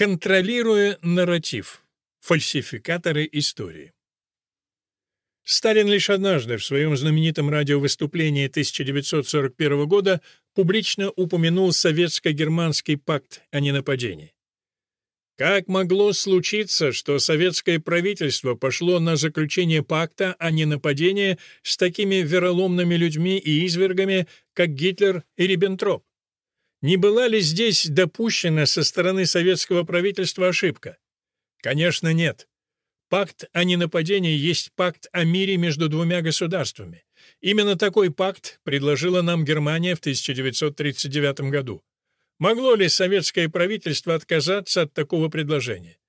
Контролируя нарратив. Фальсификаторы истории. Сталин лишь однажды в своем знаменитом радиовыступлении 1941 года публично упомянул советско-германский пакт о ненападении. Как могло случиться, что советское правительство пошло на заключение пакта о ненападении с такими вероломными людьми и извергами, как Гитлер и Риббентроп? Не была ли здесь допущена со стороны советского правительства ошибка? Конечно, нет. Пакт о ненападении есть пакт о мире между двумя государствами. Именно такой пакт предложила нам Германия в 1939 году. Могло ли советское правительство отказаться от такого предложения?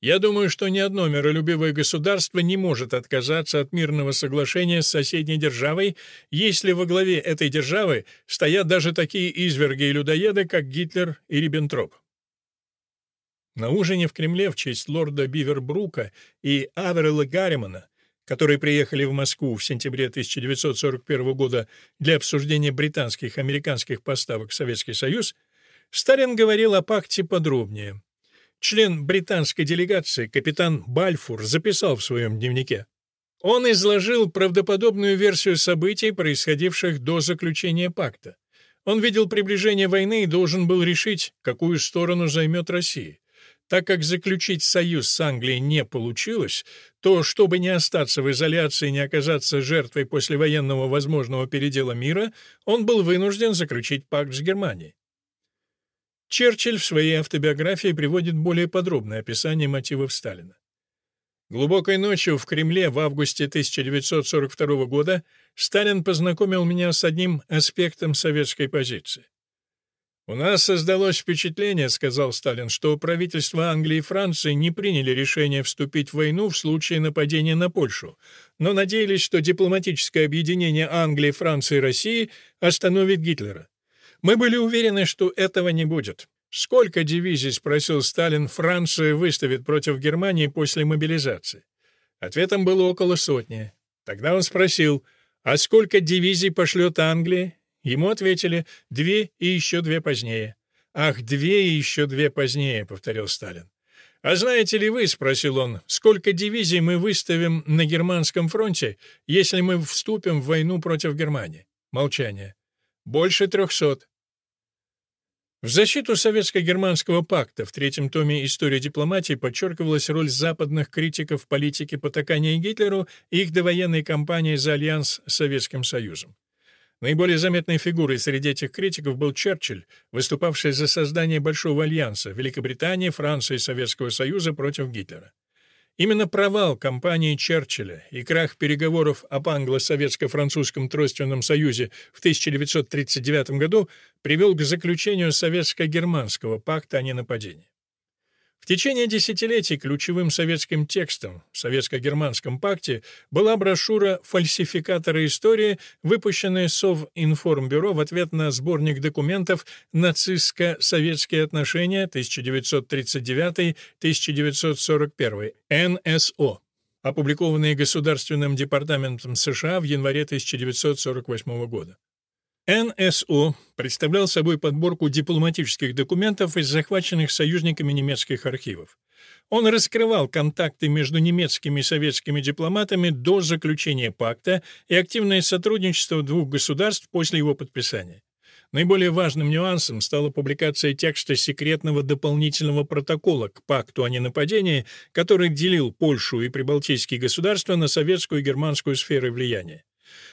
Я думаю, что ни одно миролюбивое государство не может отказаться от мирного соглашения с соседней державой, если во главе этой державы стоят даже такие изверги и людоеды, как Гитлер и Риббентроп. На ужине в Кремле в честь лорда Бивербрука и Аверела Гарримана, которые приехали в Москву в сентябре 1941 года для обсуждения британских и американских поставок в Советский Союз, Сталин говорил о пакте подробнее. Член британской делегации, капитан Бальфур, записал в своем дневнике. Он изложил правдоподобную версию событий, происходивших до заключения пакта. Он видел приближение войны и должен был решить, какую сторону займет Россия. Так как заключить союз с Англией не получилось, то, чтобы не остаться в изоляции и не оказаться жертвой послевоенного возможного передела мира, он был вынужден заключить пакт с Германией. Черчилль в своей автобиографии приводит более подробное описание мотивов Сталина. Глубокой ночью в Кремле в августе 1942 года Сталин познакомил меня с одним аспектом советской позиции. «У нас создалось впечатление, — сказал Сталин, — что правительства Англии и Франции не приняли решение вступить в войну в случае нападения на Польшу, но надеялись, что дипломатическое объединение Англии, Франции и России остановит Гитлера. Мы были уверены, что этого не будет. Сколько дивизий, — спросил Сталин, — Франция выставит против Германии после мобилизации? Ответом было около сотни. Тогда он спросил, а сколько дивизий пошлет Англия? Ему ответили «две и еще две позднее». «Ах, две и еще две позднее», — повторил Сталин. «А знаете ли вы, — спросил он, — сколько дивизий мы выставим на германском фронте, если мы вступим в войну против Германии?» Молчание. «Больше трехсот». В защиту Советско-германского пакта в третьем томе «История дипломатии» подчеркивалась роль западных критиков политики потакания Гитлеру и их довоенной кампании за альянс с Советским Союзом. Наиболее заметной фигурой среди этих критиков был Черчилль, выступавший за создание Большого альянса Великобритании, Франции и Советского Союза против Гитлера. Именно провал кампании Черчилля и крах переговоров об англо-советско-французском тройственном союзе в 1939 году привел к заключению Советско-германского пакта о ненападении. Течение десятилетий ключевым советским текстом в Советско-германском пакте была брошюра «Фальсификаторы истории», выпущенная Совинформбюро в ответ на сборник документов «Нацистско-советские отношения 1939-1941» НСО, опубликованные Государственным департаментом США в январе 1948 года. НСО представлял собой подборку дипломатических документов из захваченных союзниками немецких архивов. Он раскрывал контакты между немецкими и советскими дипломатами до заключения пакта и активное сотрудничество двух государств после его подписания. Наиболее важным нюансом стала публикация текста секретного дополнительного протокола к пакту о ненападении, который делил Польшу и прибалтийские государства на советскую и германскую сферы влияния.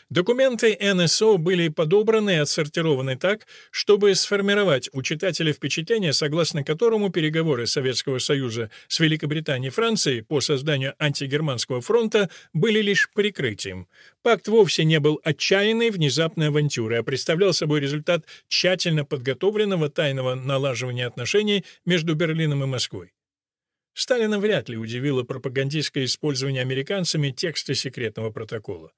Документы НСО были подобраны и отсортированы так, чтобы сформировать у читателя впечатление, согласно которому переговоры Советского Союза с Великобританией и Францией по созданию антигерманского фронта были лишь прикрытием. Пакт вовсе не был отчаянной внезапной авантюрой, а представлял собой результат тщательно подготовленного тайного налаживания отношений между Берлином и Москвой. Сталина вряд ли удивило пропагандистское использование американцами текста секретного протокола.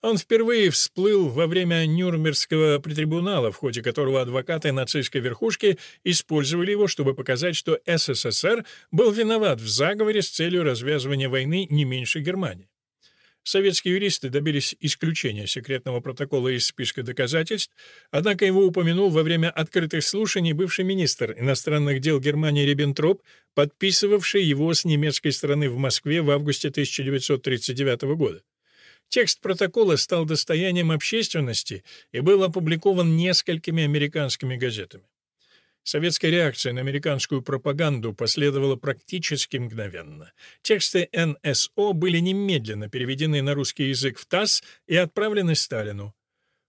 Он впервые всплыл во время Нюрнбергского трибунала, в ходе которого адвокаты нацистской верхушки использовали его, чтобы показать, что СССР был виноват в заговоре с целью развязывания войны не меньше Германии. Советские юристы добились исключения секретного протокола из списка доказательств, однако его упомянул во время открытых слушаний бывший министр иностранных дел Германии Риббентроп, подписывавший его с немецкой стороны в Москве в августе 1939 года. Текст протокола стал достоянием общественности и был опубликован несколькими американскими газетами. Советская реакция на американскую пропаганду последовала практически мгновенно. Тексты НСО были немедленно переведены на русский язык в ТАСС и отправлены Сталину.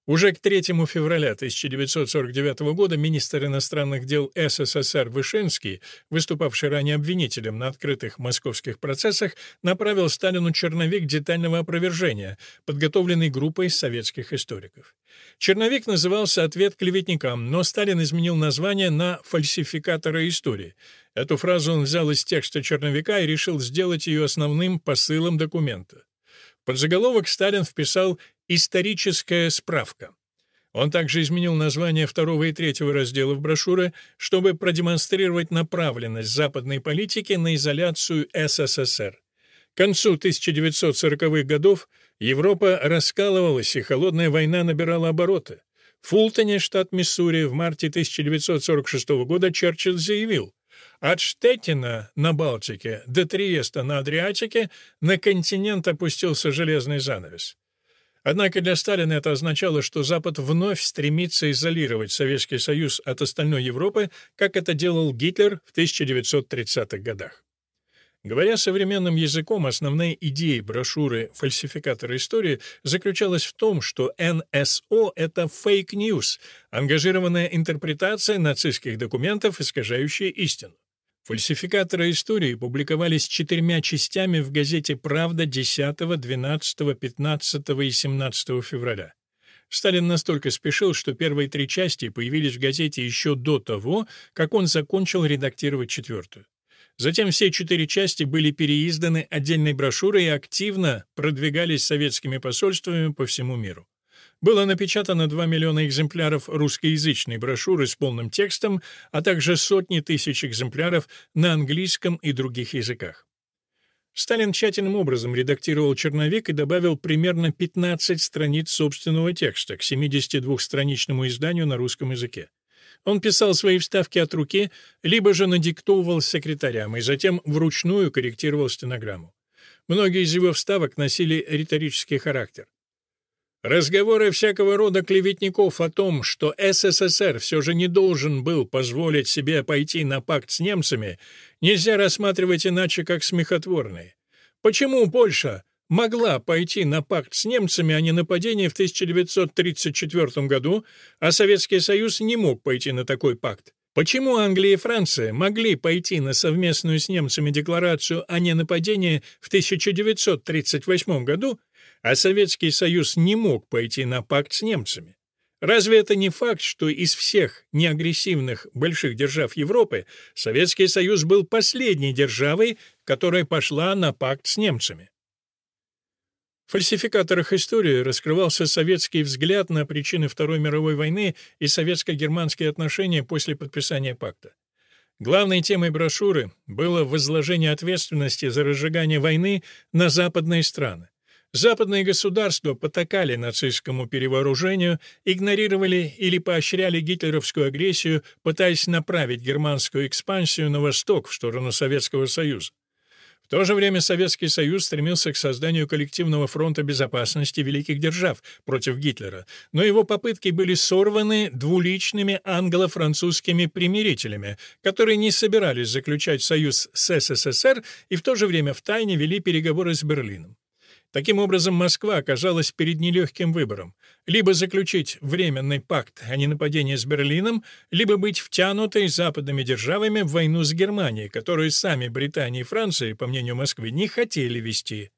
Уже к 3 февраля 1949 года министр иностранных дел СССР Вышинский, выступавший ранее обвинителем на открытых московских процессах, направил Сталину черновик детального опровержения, подготовленный группой советских историков. Черновик назывался «Ответ клеветникам», но Сталин изменил название на «фальсификатора истории». Эту фразу он взял из текста черновика и решил сделать ее основным посылом документа. Под заголовок Сталин вписал «Историческая справка». Он также изменил название второго и третьего разделов брошюры, чтобы продемонстрировать направленность западной политики на изоляцию СССР. К концу 1940-х годов Европа раскалывалась, и холодная война набирала обороты. В Фултоне, штат Миссури, в марте 1946 года Черчилль заявил, от Штеттина на Балтике до Триеста на Адриатике на континент опустился железный занавес. Однако для Сталина это означало, что Запад вновь стремится изолировать Советский Союз от остальной Европы, как это делал Гитлер в 1930-х годах. Говоря современным языком, основная идея брошюры «Фальсификаторы истории» заключалась в том, что НСО — это fake news, ангажированная интерпретация нацистских документов, искажающая истину. Фальсификаторы истории публиковались четырьмя частями в газете «Правда» 10, 12, 15 и 17 февраля. Сталин настолько спешил, что первые три части появились в газете еще до того, как он закончил редактировать четвертую. Затем все четыре части были переизданы отдельной брошюрой и активно продвигались советскими посольствами по всему миру. Было напечатано 2 миллиона экземпляров русскоязычной брошюры с полным текстом, а также сотни тысяч экземпляров на английском и других языках. Сталин тщательным образом редактировал черновик и добавил примерно 15 страниц собственного текста к 72-страничному изданию на русском языке. Он писал свои вставки от руки, либо же надиктовывал секретарям и затем вручную корректировал стенограмму. Многие из его вставок носили риторический характер. Разговоры всякого рода клеветников о том, что СССР все же не должен был позволить себе пойти на пакт с немцами, нельзя рассматривать иначе, как смехотворные. Почему Польша могла пойти на пакт с немцами о ненападении в 1934 году, а Советский Союз не мог пойти на такой пакт? Почему Англия и Франция могли пойти на совместную с немцами декларацию о ненападении в 1938 году, а Советский Союз не мог пойти на пакт с немцами. Разве это не факт, что из всех неагрессивных больших держав Европы Советский Союз был последней державой, которая пошла на пакт с немцами? В фальсификаторах истории раскрывался советский взгляд на причины Второй мировой войны и советско-германские отношения после подписания пакта. Главной темой брошюры было возложение ответственности за разжигание войны на западные страны. Западные государства потакали нацистскому перевооружению, игнорировали или поощряли гитлеровскую агрессию, пытаясь направить германскую экспансию на восток в сторону Советского Союза. В то же время Советский Союз стремился к созданию коллективного фронта безопасности великих держав против Гитлера, но его попытки были сорваны двуличными англо-французскими примирителями, которые не собирались заключать союз с СССР и в то же время втайне вели переговоры с Берлином. Таким образом, Москва оказалась перед нелегким выбором — либо заключить временный пакт о ненападении с Берлином, либо быть втянутой западными державами в войну с Германией, которую сами Британия и Франция, по мнению Москвы, не хотели вести.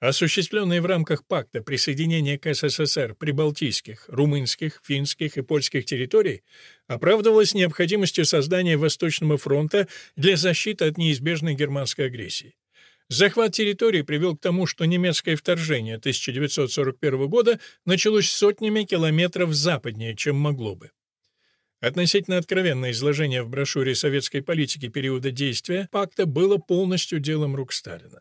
Осуществленные в рамках пакта присоединение к СССР прибалтийских, румынских, финских и польских территорий оправдывалось необходимостью создания Восточного фронта для защиты от неизбежной германской агрессии. Захват территории привел к тому, что немецкое вторжение 1941 года началось сотнями километров западнее, чем могло бы. Относительно откровенное изложение в брошюре советской политики периода действия пакта было полностью делом рук Сталина.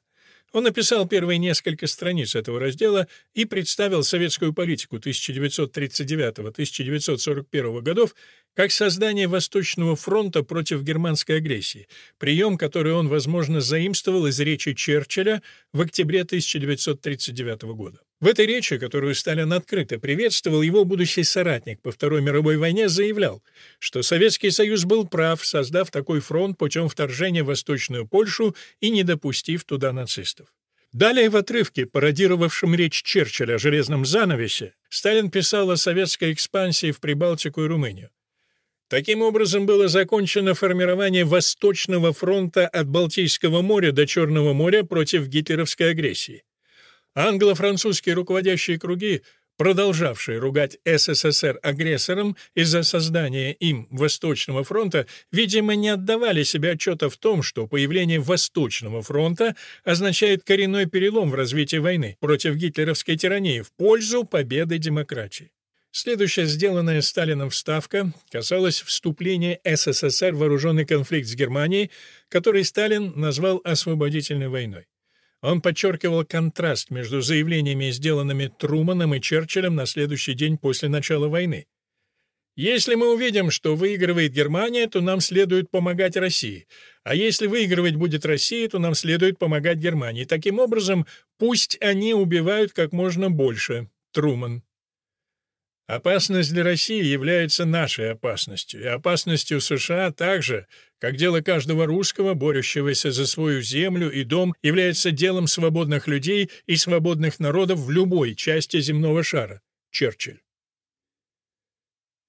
Он написал первые несколько страниц этого раздела и представил советскую политику 1939-1941 годов как создание Восточного фронта против германской агрессии, прием, который он, возможно, заимствовал из речи Черчилля в октябре 1939 года. В этой речи, которую Сталин открыто приветствовал, его будущий соратник по Второй мировой войне заявлял, что Советский Союз был прав, создав такой фронт путем вторжения в Восточную Польшу и не допустив туда нацистов. Далее в отрывке, пародировавшем речь Черчилля о железном занавесе, Сталин писал о советской экспансии в Прибалтику и Румынию. Таким образом было закончено формирование Восточного фронта от Балтийского моря до Черного моря против гитлеровской агрессии. Англо-французские руководящие круги, продолжавшие ругать СССР агрессором из-за создания им Восточного фронта, видимо, не отдавали себе отчета в том, что появление Восточного фронта означает коренной перелом в развитии войны против гитлеровской тирании в пользу победы демократии. Следующая сделанная Сталином вставка касалась вступления СССР в вооруженный конфликт с Германией, который Сталин назвал «освободительной войной». Он подчеркивал контраст между заявлениями, сделанными Труманом и Черчиллем на следующий день после начала войны. Если мы увидим, что выигрывает Германия, то нам следует помогать России. А если выигрывать будет Россия, то нам следует помогать Германии. Таким образом, пусть они убивают как можно больше. Труман. Опасность для России является нашей опасностью, и опасностью США также, как дело каждого русского, борющегося за свою землю и дом, является делом свободных людей и свободных народов в любой части земного шара. Черчилль.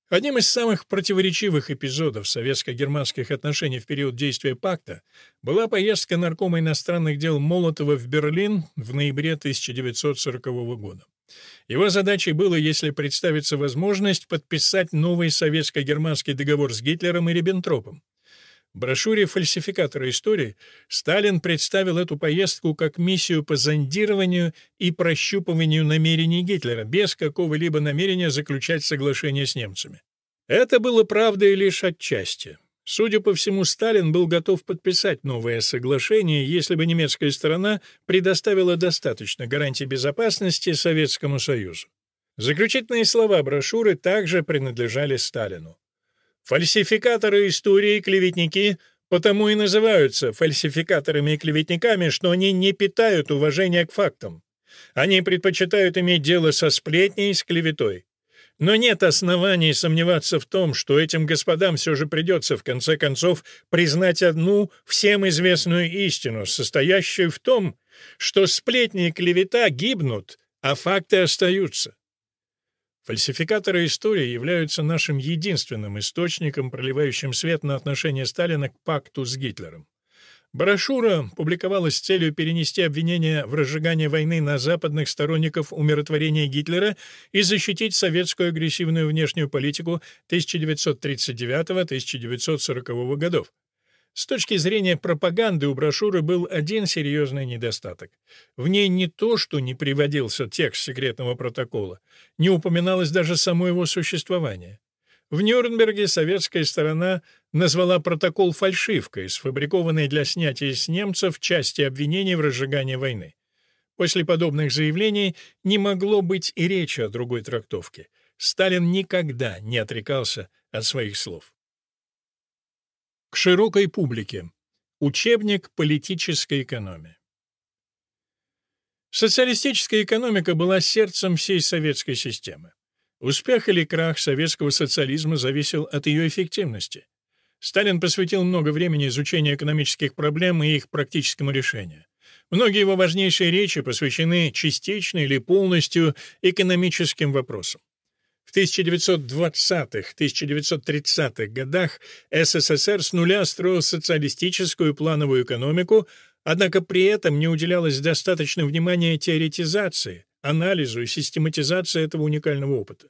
Одним из самых противоречивых эпизодов советско-германских отношений в период действия пакта была поездка наркома иностранных дел Молотова в Берлин в ноябре 1940 года. Его задачей было, если представится возможность, подписать новый советско-германский договор с Гитлером и Риббентропом. В брошюре «Фальсификаторы истории» Сталин представил эту поездку как миссию по зондированию и прощупыванию намерений Гитлера, без какого-либо намерения заключать соглашение с немцами. Это было правдой лишь отчасти. Судя по всему, Сталин был готов подписать новое соглашение, если бы немецкая сторона предоставила достаточно гарантий безопасности Советскому Союзу. Заключительные слова брошюры также принадлежали Сталину. «Фальсификаторы истории и клеветники потому и называются фальсификаторами и клеветниками, что они не питают уважения к фактам. Они предпочитают иметь дело со сплетней и с клеветой. Но нет оснований сомневаться в том, что этим господам все же придется в конце концов признать одну всем известную истину, состоящую в том, что сплетни и клевета гибнут, а факты остаются. Фальсификаторы истории являются нашим единственным источником, проливающим свет на отношение Сталина к пакту с Гитлером. Брошюра публиковалась с целью перенести обвинения в разжигании войны на западных сторонников умиротворения Гитлера и защитить советскую агрессивную внешнюю политику 1939-1940 годов. С точки зрения пропаганды у брошюры был один серьезный недостаток. В ней не то, что не приводился текст секретного протокола, не упоминалось даже само его существование. В Нюрнберге советская сторона назвала протокол фальшивкой, сфабрикованной для снятия с немцев части обвинений в разжигании войны. После подобных заявлений не могло быть и речи о другой трактовке. Сталин никогда не отрекался от своих слов. К широкой публике. Учебник политической экономии. Социалистическая экономика была сердцем всей советской системы. Успех или крах советского социализма зависел от ее эффективности. Сталин посвятил много времени изучению экономических проблем и их практическому решению. Многие его важнейшие речи посвящены частично или полностью экономическим вопросам. В 1920-1930-х годах СССР с нуля строил социалистическую плановую экономику, однако при этом не уделялось достаточно внимания теоретизации, анализу и систематизации этого уникального опыта.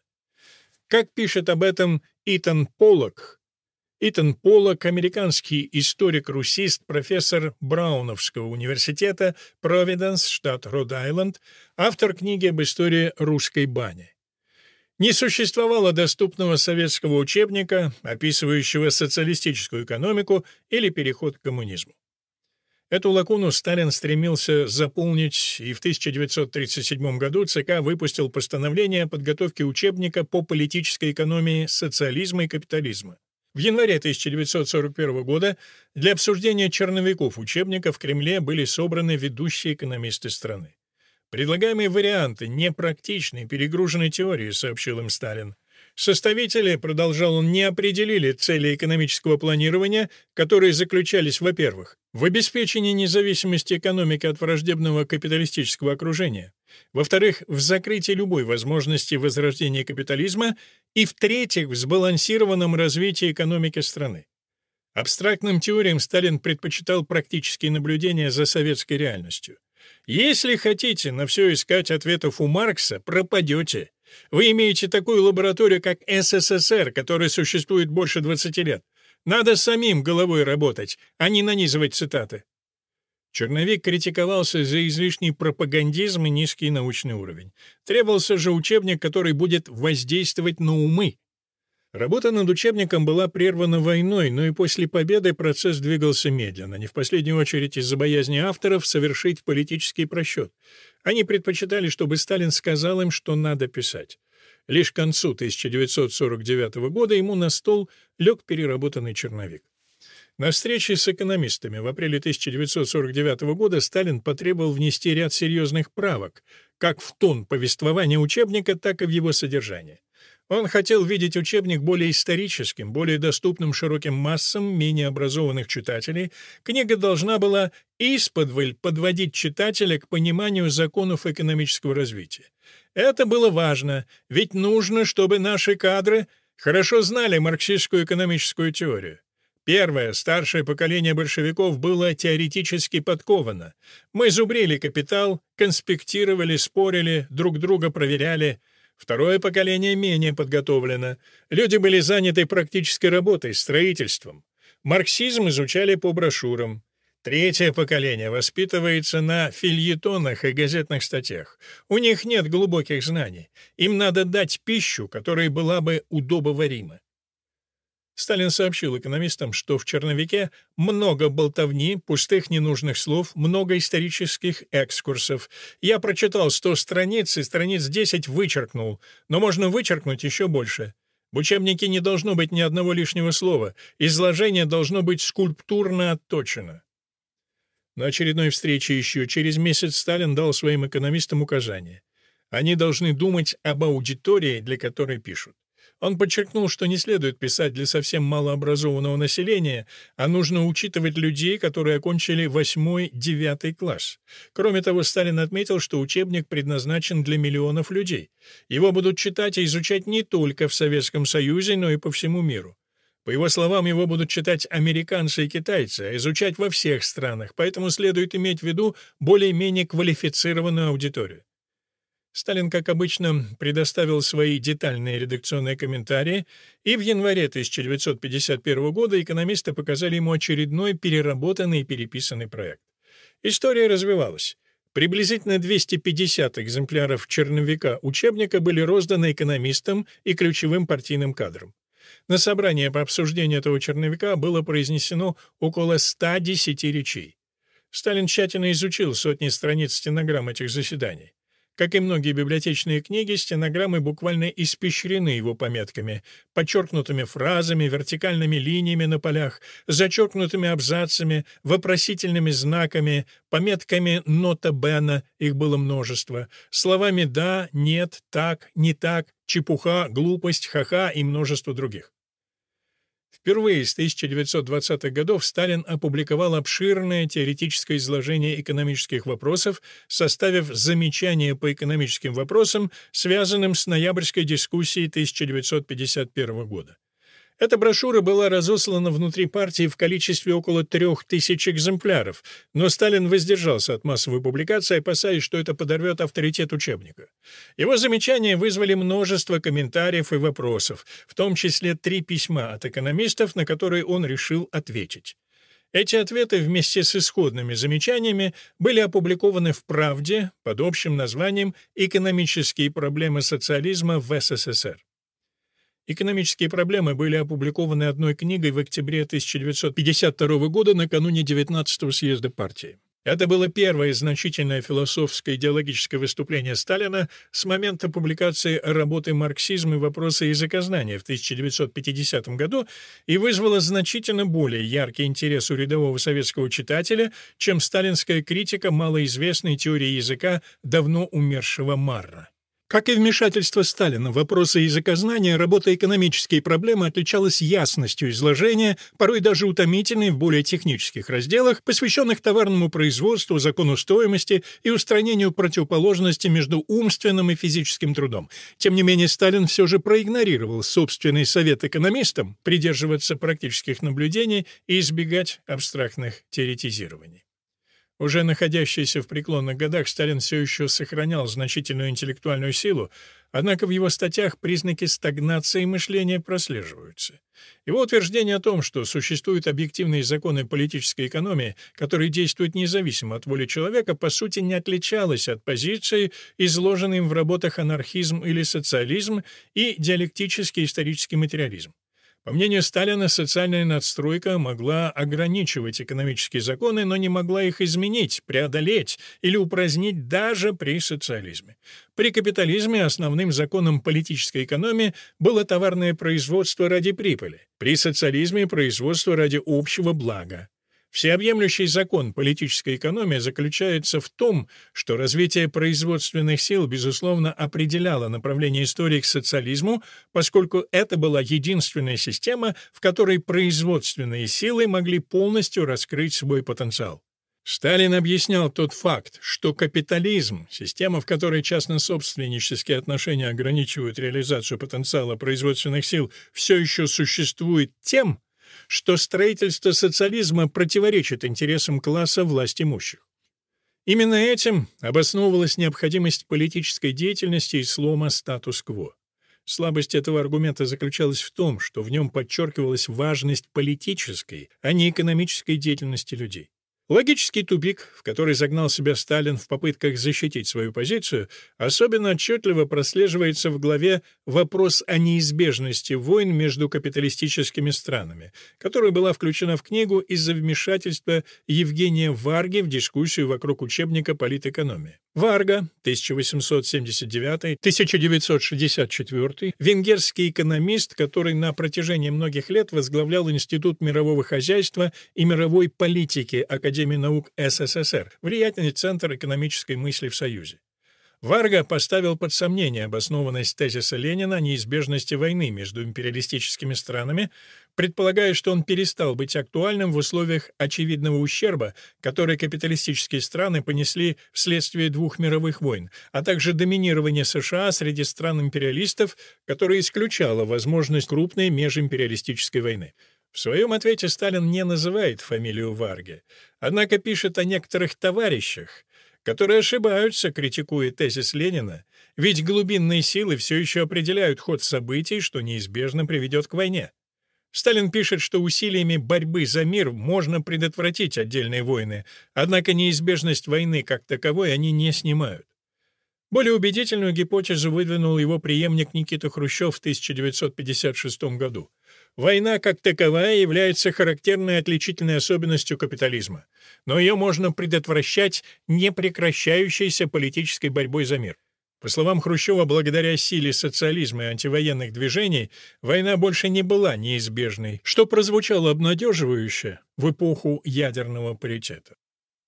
Как пишет об этом Итан Поллок, Итан Поллок, американский историк-русист, профессор Брауновского университета, Провиденс, штат Род-Айленд, автор книги об истории русской бани. Не существовало доступного советского учебника, описывающего социалистическую экономику или переход к коммунизму. Эту лакуну Сталин стремился заполнить, и в 1937 году ЦК выпустил постановление о подготовке учебника по политической экономии социализма и капитализма. В январе 1941 года для обсуждения черновиков учебника в Кремле были собраны ведущие экономисты страны. Предлагаемые варианты непрактичны, перегружены теорией, сообщил им Сталин. Составители, продолжал он, не определили цели экономического планирования, которые заключались, во-первых, в обеспечении независимости экономики от враждебного капиталистического окружения, во-вторых, в закрытии любой возможности возрождения капитализма и, в-третьих, в сбалансированном развитии экономики страны. Абстрактным теориям Сталин предпочитал практические наблюдения за советской реальностью. Если хотите на все искать ответов у Маркса, пропадете. Вы имеете такую лабораторию, как СССР, которая существует больше 20 лет. Надо самим головой работать, а не нанизывать цитаты. Черновик критиковался за излишний пропагандизм и низкий научный уровень. Требовался же учебник, который будет воздействовать на умы, Работа над учебником была прервана войной, но и после победы процесс двигался медленно, не в последнюю очередь из-за боязни авторов совершить политический просчет. Они предпочитали, чтобы Сталин сказал им, что надо писать. Лишь к концу 1949 года ему на стол лег переработанный черновик. На встрече с экономистами в апреле 1949 года Сталин потребовал внести ряд серьезных правок, как в тон повествования учебника, так и в его содержание. Он хотел видеть учебник более историческим, более доступным широким массам менее образованных читателей. Книга должна была исподволь подводить читателя к пониманию законов экономического развития. Это было важно, ведь нужно, чтобы наши кадры хорошо знали марксистскую экономическую теорию. Первое, старшее поколение большевиков было теоретически подковано. Мы зубрили капитал, конспектировали, спорили, друг друга проверяли — Второе поколение менее подготовлено. Люди были заняты практической работой, строительством. Марксизм изучали по брошюрам. Третье поколение воспитывается на фильетонах и газетных статьях. У них нет глубоких знаний. Им надо дать пищу, которая была бы удобоварима. Сталин сообщил экономистам, что в черновике много болтовни, пустых ненужных слов, много исторических экскурсов. Я прочитал 100 страниц и страниц 10 вычеркнул, но можно вычеркнуть еще больше. В учебнике не должно быть ни одного лишнего слова, изложение должно быть скульптурно отточено. На очередной встрече еще через месяц Сталин дал своим экономистам указания. Они должны думать об аудитории, для которой пишут. Он подчеркнул, что не следует писать для совсем малообразованного населения, а нужно учитывать людей, которые окончили восьмой-девятый класс. Кроме того, Сталин отметил, что учебник предназначен для миллионов людей. Его будут читать и изучать не только в Советском Союзе, но и по всему миру. По его словам, его будут читать американцы и китайцы, а изучать во всех странах, поэтому следует иметь в виду более-менее квалифицированную аудиторию. Сталин, как обычно, предоставил свои детальные редакционные комментарии, и в январе 1951 года экономисты показали ему очередной переработанный и переписанный проект. История развивалась. Приблизительно 250 экземпляров черновика учебника были розданы экономистам и ключевым партийным кадрам. На собрании по обсуждению этого черновика было произнесено около 110 речей. Сталин тщательно изучил сотни страниц стенограмм этих заседаний. Как и многие библиотечные книги, стенограммы буквально испещрены его пометками, подчеркнутыми фразами, вертикальными линиями на полях, зачеркнутыми абзацами, вопросительными знаками, пометками «нота бена» — их было множество, словами «да», «нет», «так», «не так», «чепуха», «глупость», «ха-ха» и множество других. Впервые с 1920-х годов Сталин опубликовал обширное теоретическое изложение экономических вопросов, составив замечания по экономическим вопросам, связанным с ноябрьской дискуссией 1951 года. Эта брошюра была разослана внутри партии в количестве около трех тысяч экземпляров, но Сталин воздержался от массовой публикации, опасаясь, что это подорвет авторитет учебника. Его замечания вызвали множество комментариев и вопросов, в том числе три письма от экономистов, на которые он решил ответить. Эти ответы вместе с исходными замечаниями были опубликованы в «Правде» под общим названием «Экономические проблемы социализма в СССР». Экономические проблемы были опубликованы одной книгой в октябре 1952 года накануне 19-го съезда партии. Это было первое значительное философское идеологическое выступление Сталина с момента публикации работы «Марксизм и вопросы языкознания» в 1950 году и вызвало значительно более яркий интерес у рядового советского читателя, чем сталинская критика малоизвестной теории языка давно умершего Марра. Как и вмешательство Сталина вопросы языкознания, работа «Экономические проблемы» отличалась ясностью изложения, порой даже утомительной в более технических разделах, посвященных товарному производству, закону стоимости и устранению противоположности между умственным и физическим трудом. Тем не менее, Сталин все же проигнорировал собственный совет экономистам придерживаться практических наблюдений и избегать абстрактных теоретизирований. Уже находящийся в преклонных годах, Сталин все еще сохранял значительную интеллектуальную силу, однако в его статьях признаки стагнации мышления прослеживаются. Его утверждение о том, что существуют объективные законы политической экономии, которые действуют независимо от воли человека, по сути не отличалось от позиции, изложенной им в работах «Анархизм» или «Социализм» и «Диалектический исторический материализм». По мнению Сталина, социальная надстройка могла ограничивать экономические законы, но не могла их изменить, преодолеть или упразднить даже при социализме. При капитализме основным законом политической экономии было товарное производство ради прибыли, при социализме – производство ради общего блага. Всеобъемлющий закон политической экономии заключается в том, что развитие производственных сил, безусловно, определяло направление истории к социализму, поскольку это была единственная система, в которой производственные силы могли полностью раскрыть свой потенциал. Сталин объяснял тот факт, что капитализм, система, в которой частно-собственнические отношения ограничивают реализацию потенциала производственных сил, все еще существует тем, что строительство социализма противоречит интересам класса власть имущих. Именно этим обосновывалась необходимость политической деятельности и слома статус-кво. Слабость этого аргумента заключалась в том, что в нем подчеркивалась важность политической, а не экономической деятельности людей. Логический тупик, в который загнал себя Сталин в попытках защитить свою позицию, особенно отчетливо прослеживается в главе «Вопрос о неизбежности войн между капиталистическими странами», которая была включена в книгу из-за вмешательства Евгения Варги в дискуссию вокруг учебника политэкономии. Варга, 1879-1964, венгерский экономист, который на протяжении многих лет возглавлял Институт мирового хозяйства и мировой политики Академии наук СССР, влиятельный центр экономической мысли в Союзе. Варга поставил под сомнение обоснованность тезиса Ленина о неизбежности войны между империалистическими странами, предполагая, что он перестал быть актуальным в условиях очевидного ущерба, который капиталистические страны понесли вследствие двух мировых войн, а также доминирования США среди стран-империалистов, которое исключало возможность крупной межимпериалистической войны. В своем ответе Сталин не называет фамилию Варги, однако пишет о некоторых товарищах, которые ошибаются, критикуя тезис Ленина, ведь глубинные силы все еще определяют ход событий, что неизбежно приведет к войне. Сталин пишет, что усилиями борьбы за мир можно предотвратить отдельные войны, однако неизбежность войны как таковой они не снимают. Более убедительную гипотезу выдвинул его преемник Никита Хрущев в 1956 году. Война как таковая является характерной отличительной особенностью капитализма, но ее можно предотвращать непрекращающейся политической борьбой за мир. По словам Хрущева, благодаря силе социализма и антивоенных движений, война больше не была неизбежной, что прозвучало обнадеживающе в эпоху ядерного паритета.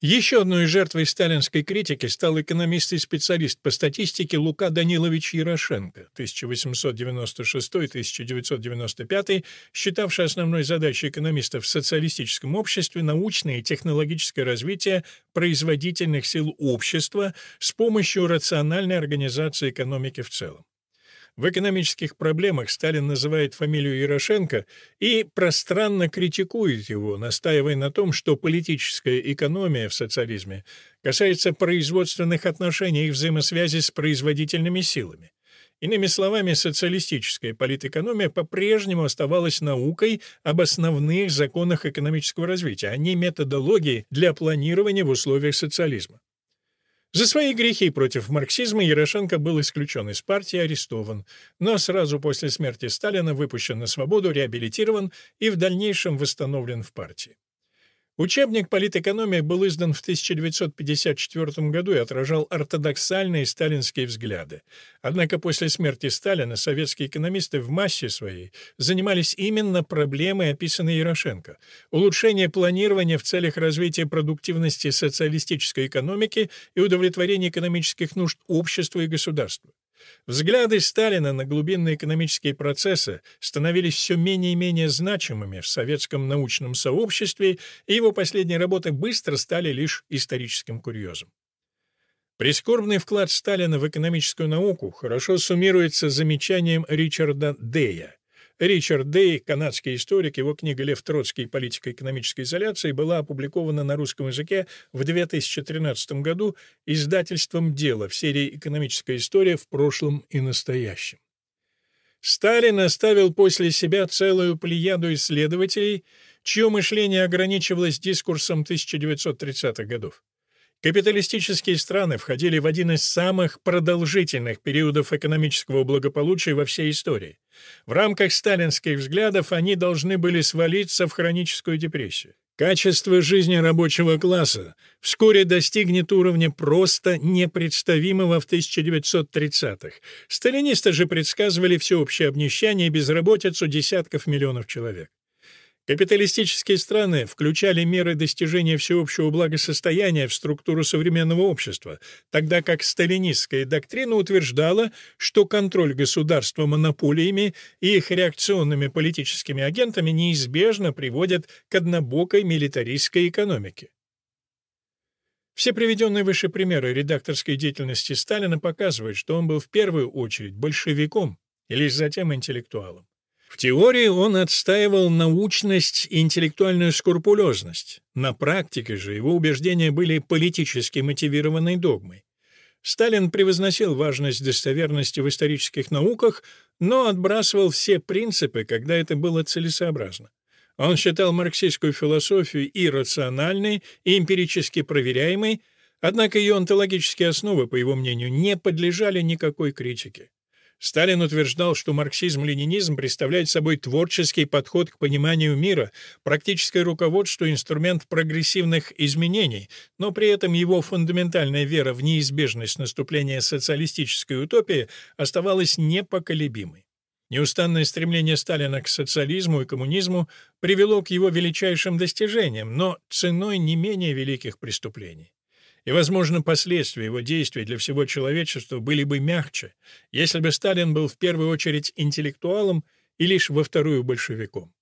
Еще одной жертвой сталинской критики стал экономист и специалист по статистике Лука Данилович Ярошенко, 1896-1995, считавший основной задачей экономистов в социалистическом обществе научное и технологическое развитие производительных сил общества с помощью рациональной организации экономики в целом. В экономических проблемах Сталин называет фамилию Ярошенко и пространно критикует его, настаивая на том, что политическая экономия в социализме касается производственных отношений и взаимосвязи с производительными силами. Иными словами, социалистическая политэкономия по-прежнему оставалась наукой об основных законах экономического развития, а не методологией для планирования в условиях социализма. За свои грехи против марксизма Ярошенко был исключен из партии арестован, но сразу после смерти Сталина выпущен на свободу, реабилитирован и в дальнейшем восстановлен в партии. Учебник «Политэкономия» был издан в 1954 году и отражал ортодоксальные сталинские взгляды. Однако после смерти Сталина советские экономисты в массе своей занимались именно проблемой, описанной Ярошенко — улучшение планирования в целях развития продуктивности социалистической экономики и удовлетворения экономических нужд общества и государства. Взгляды Сталина на глубинные экономические процессы становились все менее и менее значимыми в советском научном сообществе, и его последние работы быстро стали лишь историческим курьезом. Прискорбный вклад Сталина в экономическую науку хорошо суммируется замечанием Ричарда Дея. Ричард Дей, канадский историк, его книга «Лев Троцкий. Политика экономической изоляции» была опубликована на русском языке в 2013 году издательством «Дело» в серии «Экономическая история в прошлом и настоящем». Сталин оставил после себя целую плеяду исследователей, чье мышление ограничивалось дискурсом 1930-х годов. Капиталистические страны входили в один из самых продолжительных периодов экономического благополучия во всей истории. В рамках сталинских взглядов они должны были свалиться в хроническую депрессию. Качество жизни рабочего класса вскоре достигнет уровня просто непредставимого в 1930-х. Сталинисты же предсказывали всеобщее обнищание и безработицу десятков миллионов человек. Капиталистические страны включали меры достижения всеобщего благосостояния в структуру современного общества, тогда как сталинистская доктрина утверждала, что контроль государства монополиями и их реакционными политическими агентами неизбежно приводит к однобокой милитаристской экономике. Все приведенные выше примеры редакторской деятельности Сталина показывают, что он был в первую очередь большевиком и лишь затем интеллектуалом. В теории он отстаивал научность и интеллектуальную скрупулезность. На практике же его убеждения были политически мотивированной догмой. Сталин превозносил важность достоверности в исторических науках, но отбрасывал все принципы, когда это было целесообразно. Он считал марксистскую философию и рациональной, и эмпирически проверяемой, однако ее онтологические основы, по его мнению, не подлежали никакой критике. Сталин утверждал, что марксизм-ленинизм представляет собой творческий подход к пониманию мира, практическое руководство — инструмент прогрессивных изменений, но при этом его фундаментальная вера в неизбежность наступления социалистической утопии оставалась непоколебимой. Неустанное стремление Сталина к социализму и коммунизму привело к его величайшим достижениям, но ценой не менее великих преступлений и, возможно, последствия его действий для всего человечества были бы мягче, если бы Сталин был в первую очередь интеллектуалом и лишь во вторую большевиком.